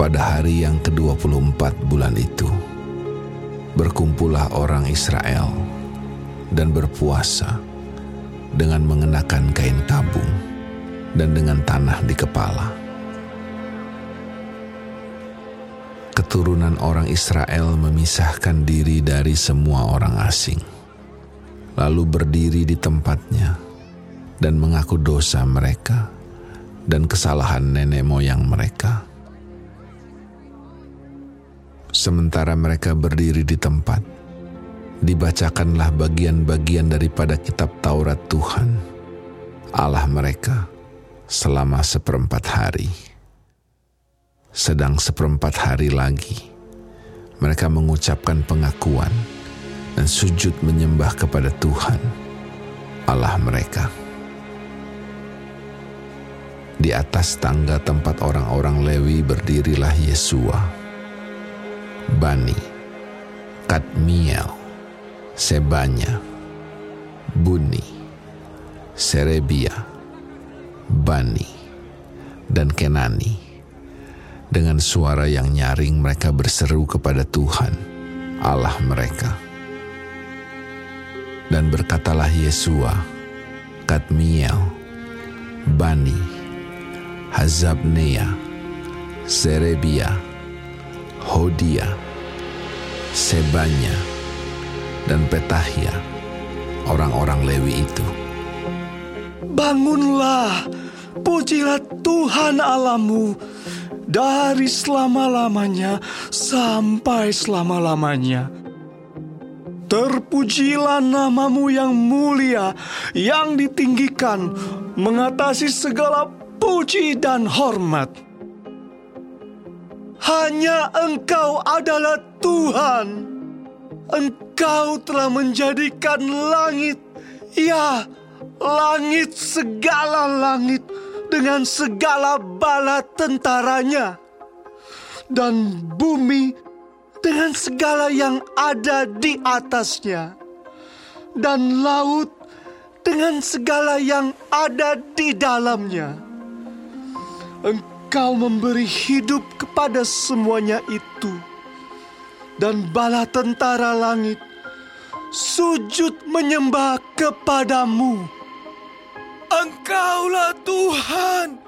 Pada hari yang ke-24 bulan itu, berkumpullah orang Israel dan berpuasa dengan mengenakan kain tabung dan dengan tanah di kepala. Keturunan orang Israel memisahkan diri dari semua orang asing, lalu berdiri di tempatnya dan mengaku dosa mereka dan kesalahan nenek moyang mereka Sementara mereka berdiri di tempat, dibacakanlah bagian-bagian daripada kitab Taurat Tuhan, Allah mereka, selama seperempat hari. Sedang seperempat hari lagi, mereka mengucapkan pengakuan dan sujud menyembah kepada Tuhan, Allah mereka. Di atas tangga tempat orang-orang Lewi berdirilah Yesua Bani, Kadmiel, Sebanya, Buni, Serebia, Bani, dan Kenani. Dengan suara yang nyaring mereka berseru kepada Tuhan, Allah mereka. Dan berkatalah Yesua, Kadmiel, Bani, Hazabnea, Serebia, Hodia, Sebanya, dan Petahia, orang-orang Lewi itu. Bangunlah, pujilah Tuhan Alamu dari selama-lamanya sampai selama-lamanya. Terpujilah namamu yang mulia, yang ditinggikan, mengatasi segala puji dan hormat. Hanya Engkau adalah Tuhan. Engkau telah menjadikan langit, ya, langit segala langit dengan segala bala tentaranya, dan bumi dengan segala yang ada di atasnya, dan laut dengan segala yang ada di dalamnya. Engkau Engkau memberi hidup kepada semuanya itu. Dan bala tentara langit sujud menyembah kepadamu. Engkaulah Tuhan,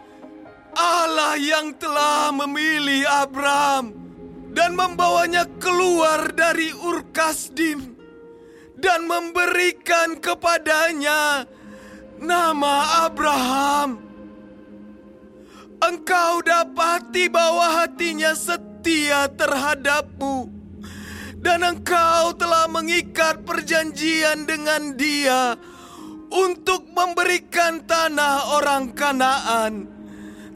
Allah yang telah memilih Abraham dan membawanya keluar dari Ur Kasdim dan memberikan kepadanya nama Abraham engkau dapati bahwa hatinya setia terhadapmu, dan engkau telah mengikat perjanjian dengan dia untuk memberikan tanah orang Kanaan,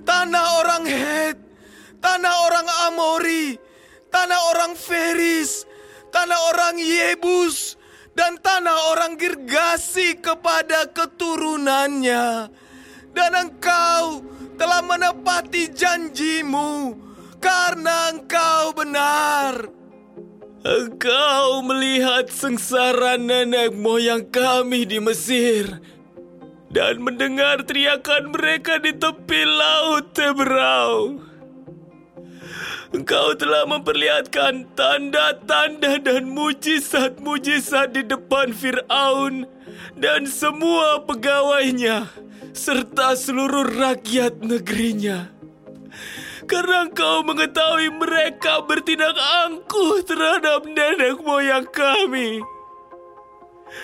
tanah orang Het, tanah orang Amori, tanah orang Feris, tanah orang Yebus, dan tanah orang Girgasi kepada keturunannya. Dan engkau telah menepati janjimu karena engkau benar. Engkau melihat sengsara nenek moyang kami di Mesir dan mendengar teriakan mereka di tepi laut Teberau. Engkau telah memperlihatkan tanda-tanda dan mujizat-mujizat di depan Fir'aun dan semua pegawainya serta seluruh rakyat negerinya. Karena engkau mengetahui mereka bertindak angkuh terhadap nenek moyang kami.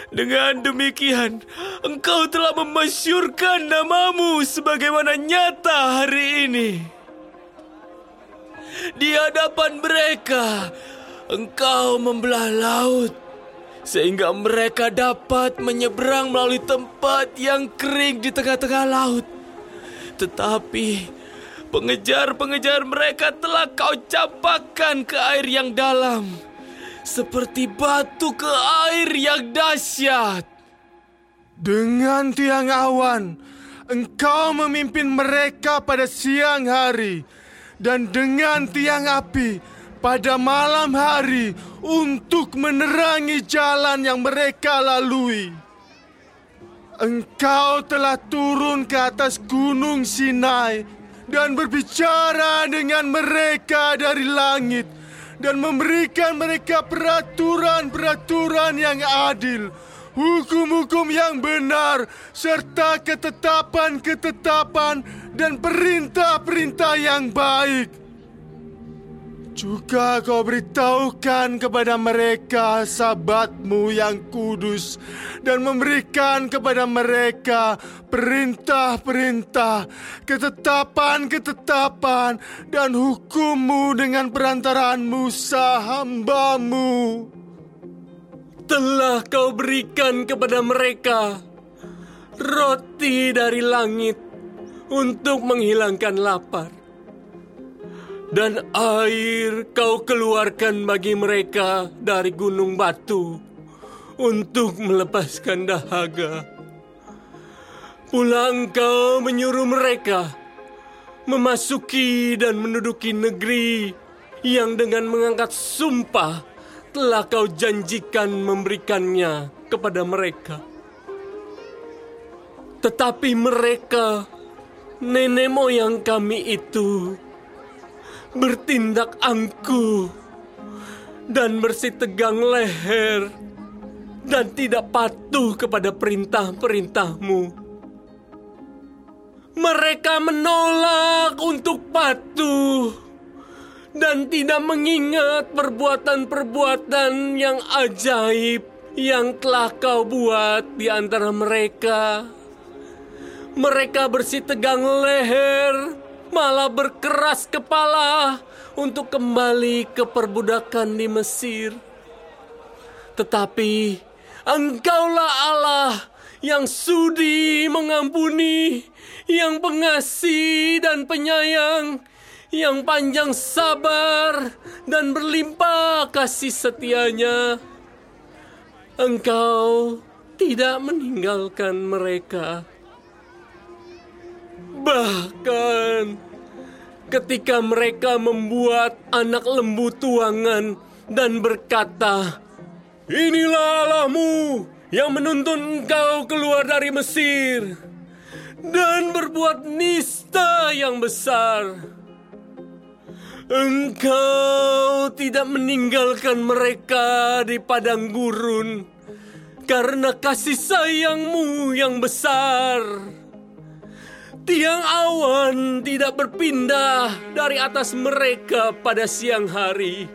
Dengan demikian, engkau telah memasyurkan namamu sebagaimana nyata hari ini. Di hadapan mereka, engkau membelah laut sehingga mereka dapat menyeberang melalui tempat yang kering di tengah-tengah laut. Tetapi pengejar-pengejar mereka telah kau campakkan ke air yang dalam, seperti batu ke air yang dahsyat. Dengan tiang awan, engkau memimpin mereka pada siang hari, dan dengan tiang api, pada malam hari untuk menerangi jalan yang mereka lalui. Engkau telah turun ke atas gunung Sinai dan berbicara dengan mereka dari langit dan memberikan mereka peraturan-peraturan yang adil, hukum-hukum yang benar, serta ketetapan-ketetapan dan perintah-perintah yang baik. Juga kau beritahukan kepada mereka sahabatmu yang kudus dan memberikan kepada mereka perintah-perintah, ketetapan-ketetapan dan hukummu dengan perantaraan Musa hambamu. Telah kau berikan kepada mereka roti dari langit untuk menghilangkan lapar dan air kau keluarkan bagi mereka dari gunung batu untuk melepaskan dahaga. Pulang kau menyuruh mereka memasuki dan menduduki negeri yang dengan mengangkat sumpah telah kau janjikan memberikannya kepada mereka. Tetapi mereka, nenek moyang kami itu, bertindak angkuh dan bersitegang leher dan tidak patuh kepada perintah-perintahmu. Mereka menolak untuk patuh dan tidak mengingat perbuatan-perbuatan yang ajaib yang telah kau buat di antara mereka. Mereka bersitegang leher malah berkeras kepala untuk kembali ke perbudakan di Mesir. Tetapi engkaulah Allah yang sudi mengampuni, yang pengasih dan penyayang, yang panjang sabar dan berlimpah kasih setianya. Engkau tidak meninggalkan mereka Bahkan ketika mereka membuat anak lembu tuangan dan berkata, Inilah Allahmu yang menuntun engkau keluar dari Mesir dan berbuat nista yang besar. Engkau tidak meninggalkan mereka di padang gurun karena kasih sayangmu yang besar. Tiang awan tidak berpindah dari atas mereka pada siang hari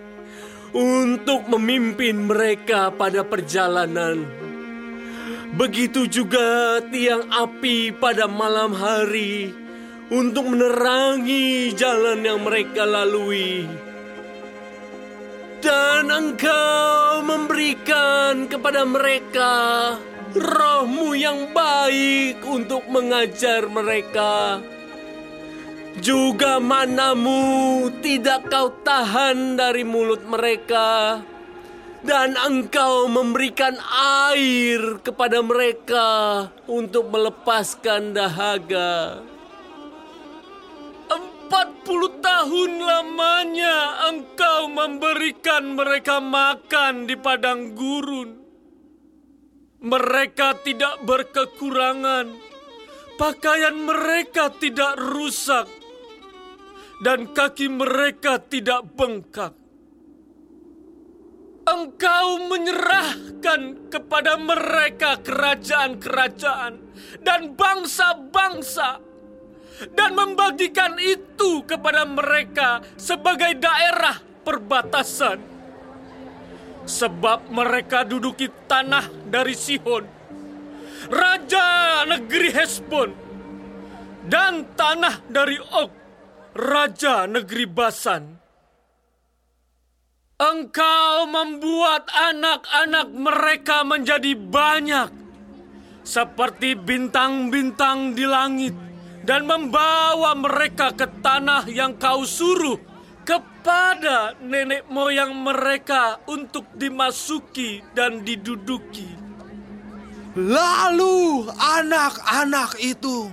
untuk memimpin mereka pada perjalanan. Begitu juga tiang api pada malam hari untuk menerangi jalan yang mereka lalui. Dan engkau memberikan kepada mereka rohmu yang baik untuk mengajar mereka. Juga manamu tidak kau tahan dari mulut mereka. Dan engkau memberikan air kepada mereka untuk melepaskan dahaga. Empat puluh tahun lamanya engkau memberikan mereka makan di padang gurun. Mereka tidak berkekurangan, pakaian mereka tidak rusak, dan kaki mereka tidak bengkak. Engkau menyerahkan kepada mereka kerajaan-kerajaan dan bangsa-bangsa, dan membagikan itu kepada mereka sebagai daerah perbatasan sebab mereka duduki tanah dari Sihon, raja negeri Hesbon, dan tanah dari Og, raja negeri Basan. Engkau membuat anak-anak mereka menjadi banyak, seperti bintang-bintang di langit, dan membawa mereka ke tanah yang kau suruh kepada nenek moyang mereka untuk dimasuki dan diduduki. Lalu anak-anak itu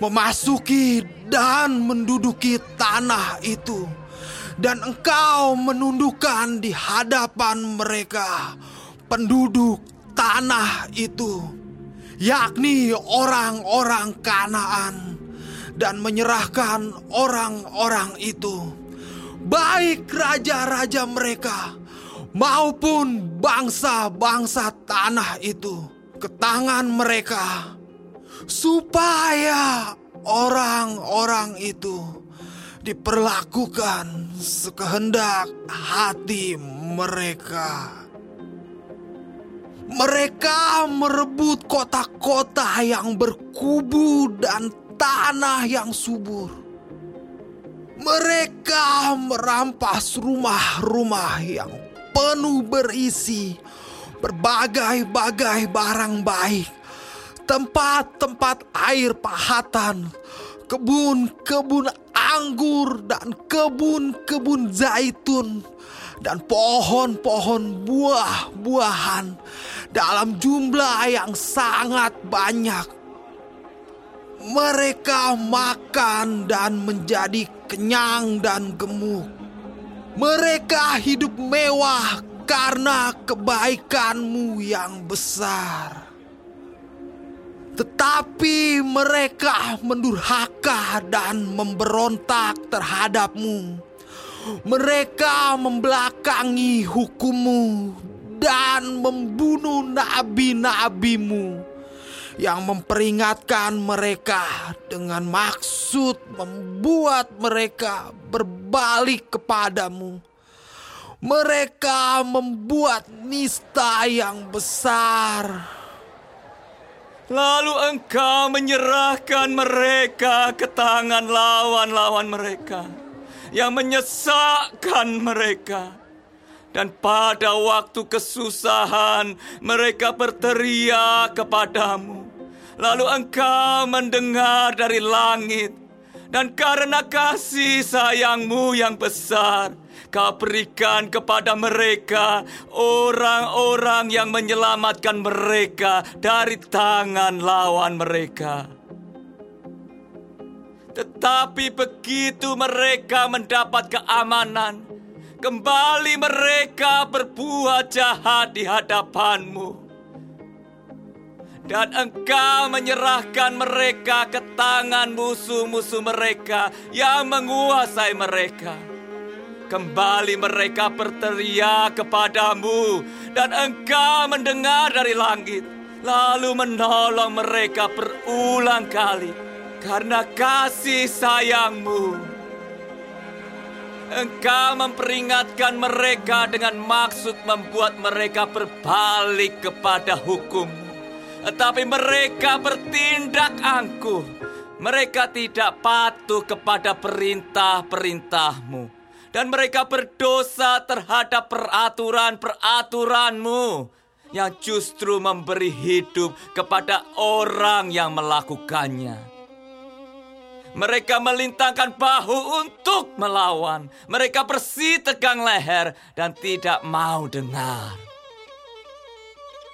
memasuki dan menduduki tanah itu, dan engkau menundukkan di hadapan mereka penduduk tanah itu, yakni orang-orang Kanaan dan menyerahkan orang-orang itu, baik raja-raja mereka maupun bangsa-bangsa tanah itu, ke tangan mereka, supaya orang-orang itu diperlakukan sekehendak hati mereka. Mereka merebut kota-kota yang berkubu dan tanah yang subur. Mereka merampas rumah-rumah yang penuh berisi berbagai-bagai barang baik, tempat-tempat air pahatan, kebun-kebun anggur dan kebun-kebun zaitun dan pohon-pohon buah-buahan dalam jumlah yang sangat banyak. Mereka makan dan menjadi kenyang dan gemuk. Mereka hidup mewah karena kebaikanmu yang besar. Tetapi mereka mendurhaka dan memberontak terhadapmu. Mereka membelakangi hukummu dan membunuh nabi-nabimu yang memperingatkan mereka dengan maksud membuat mereka berbalik kepadamu. Mereka membuat nista yang besar. Lalu engkau menyerahkan mereka ke tangan lawan-lawan mereka yang menyesakkan mereka. Dan pada waktu kesusahan mereka berteriak kepadamu. Lalu engkau mendengar dari langit. Dan karena kasih sayangmu yang besar, kau berikan kepada mereka orang-orang yang menyelamatkan mereka dari tangan lawan mereka. Tetapi begitu mereka mendapat keamanan, kembali mereka berbuat jahat di hadapanmu. Dan engkau menyerahkan mereka ke tangan musuh-musuh mereka yang menguasai mereka. Kembali mereka berteriak kepadamu dan engkau mendengar dari langit. Lalu menolong mereka berulang kali karena kasih sayangmu. Engkau memperingatkan mereka dengan maksud membuat mereka berbalik kepada hukum. Tetapi mereka bertindak angkuh. Mereka tidak patuh kepada perintah-perintahmu. Dan mereka berdosa terhadap peraturan-peraturanmu. Yang justru memberi hidup kepada orang yang melakukannya. Mereka melintangkan bahu untuk melawan. Mereka bersih tegang leher dan tidak mau dengar.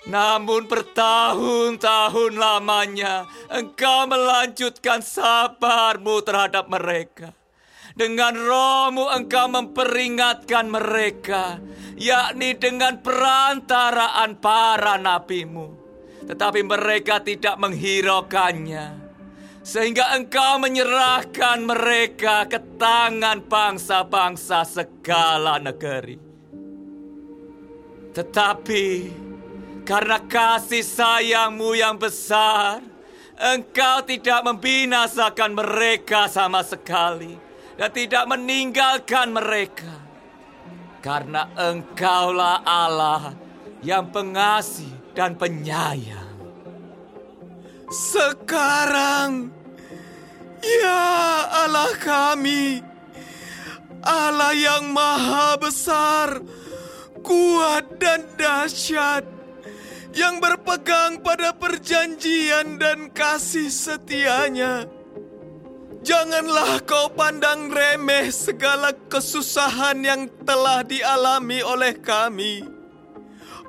Namun bertahun-tahun lamanya engkau melanjutkan sabarmu terhadap mereka. Dengan rohmu engkau memperingatkan mereka, yakni dengan perantaraan para nabimu. Tetapi mereka tidak menghiraukannya. Sehingga engkau menyerahkan mereka ke tangan bangsa-bangsa segala negeri. Tetapi karena kasih sayangmu yang besar, engkau tidak membinasakan mereka sama sekali dan tidak meninggalkan mereka. Karena engkaulah Allah yang pengasih dan penyayang. Sekarang, ya Allah kami, Allah yang maha besar, kuat dan dahsyat, yang berpegang pada perjanjian dan kasih setianya. Janganlah kau pandang remeh segala kesusahan yang telah dialami oleh kami,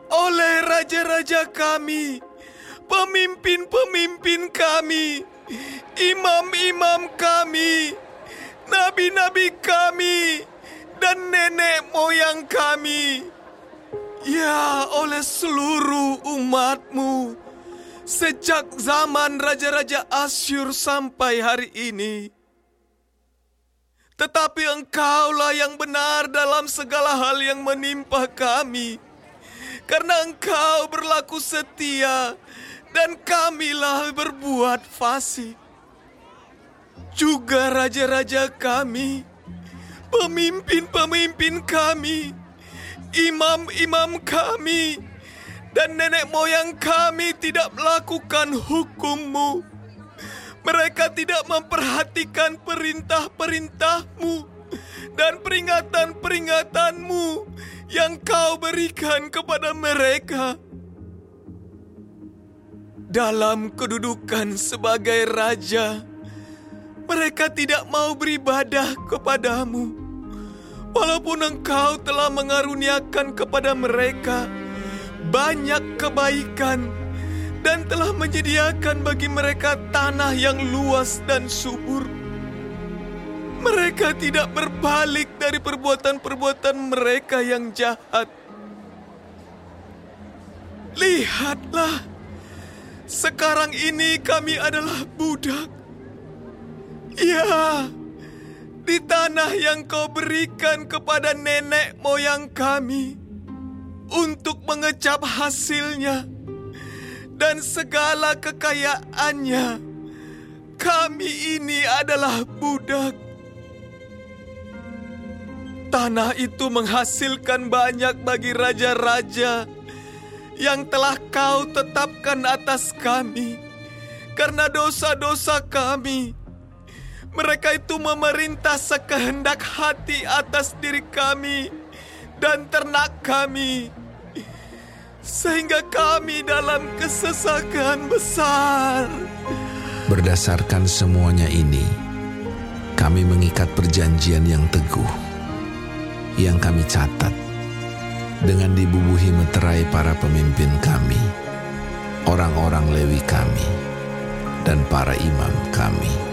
oleh raja-raja kami, pemimpin-pemimpin kami, imam-imam kami, nabi-nabi kami, dan nenek moyang kami Ya oleh seluruh umatmu sejak zaman raja-raja Asyur sampai hari ini. Tetapi engkaulah yang benar dalam segala hal yang menimpa kami. Karena engkau berlaku setia dan kamilah berbuat fasik. Juga raja-raja kami, pemimpin-pemimpin kami, imam-imam kami, dan nenek moyang kami tidak melakukan hukummu. Mereka tidak memperhatikan perintah-perintahmu dan peringatan-peringatanmu yang kau berikan kepada mereka. Dalam kedudukan sebagai raja, mereka tidak mau beribadah kepadamu. Walaupun engkau telah mengaruniakan kepada mereka banyak kebaikan dan telah menyediakan bagi mereka tanah yang luas dan subur. Mereka tidak berbalik dari perbuatan-perbuatan mereka yang jahat. Lihatlah, sekarang ini kami adalah budak. Ya, di tanah yang kau berikan kepada nenek moyang kami untuk mengecap hasilnya dan segala kekayaannya. Kami ini adalah budak. Tanah itu menghasilkan banyak bagi raja-raja yang telah kau tetapkan atas kami karena dosa-dosa kami. Mereka itu memerintah sekehendak hati atas diri kami dan ternak kami. Sehingga kami dalam kesesakan besar. Berdasarkan semuanya ini, kami mengikat perjanjian yang teguh, yang kami catat dengan dibubuhi meterai para pemimpin kami, orang-orang Lewi kami, dan para imam kami.